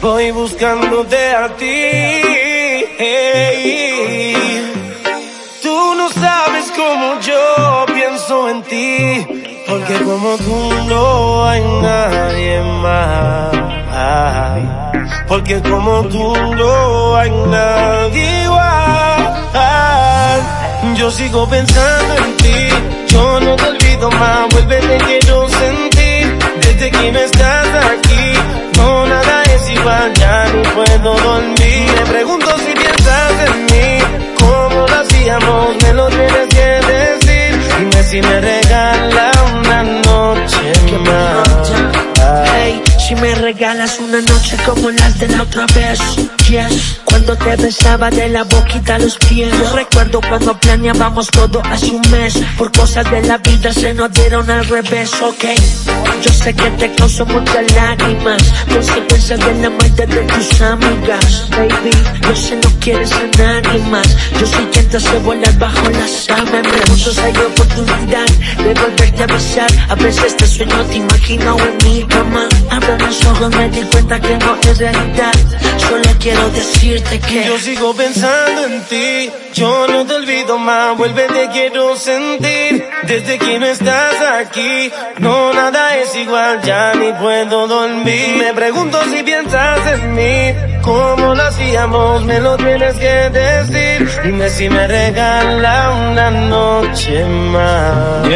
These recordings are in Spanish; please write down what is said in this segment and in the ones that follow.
Voy buscándote a ti. Tú no sabes cómo yo pienso en ti, porque como tú no hay nadie más. Porque como tú no hay nadie igual. Yo sigo pensando en ti, yo Me regala si me regalas una noche como las de la otra vez, yes. Cuando te besaba de la boquita a los pies. Yo recuerdo cuando planeábamos todo hace un mes. Por cosas de la vida se nos dieron al revés, ok. Yo sé que te causó muchas lágrimas. Consecuencias de la muerte de tus amigas. Baby, yo sé no quieres a nadie más. Yo soy quien te hace volar bajo la sábana. Me pregunto si hay oportunidad de volverte a besar. A veces te sueño, te imagino en mi cama. Abro los ojos, me di cuenta que no es realidad. Solo quiero decirte que Yo sigo pensando en ti, yo no te olvido más, vuelve te quiero sentir, desde que no estás aquí, no nada es igual, ya ni puedo dormir, me pregunto si piensas en mí, cómo lo hacíamos, me lo tienes que decir, dime si me regala una noche más.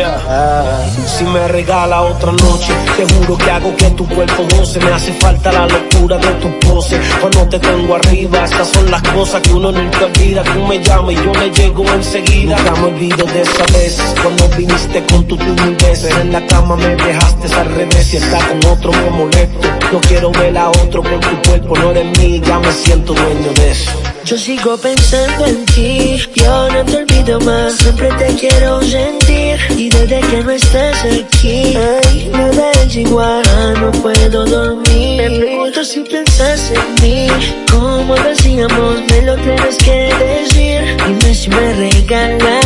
Si me regala otra noche, te juro que hago que tu cuerpo goce. Me hace falta la locura de tu pose. Cuando te tengo arriba, esas son las cosas que uno nunca olvida. Tú me llamas y yo le llego enseguida. Nunca me olvido de esa vez, cuando viniste con tu timidez. En la cama me dejaste al revés. Si está con otro me molesto. No quiero ver a otro con tu cuerpo, no eres mí, ya me siento dueño de eso. Yo sigo pensando en ti, yo no te olvido más, siempre te quiero sentir. Y desde que no estás aquí, ay, nada es igual, ah, no puedo dormir. Me pregunto si piensas en mí, como decíamos, me lo tienes que decir, dime si me regala una noche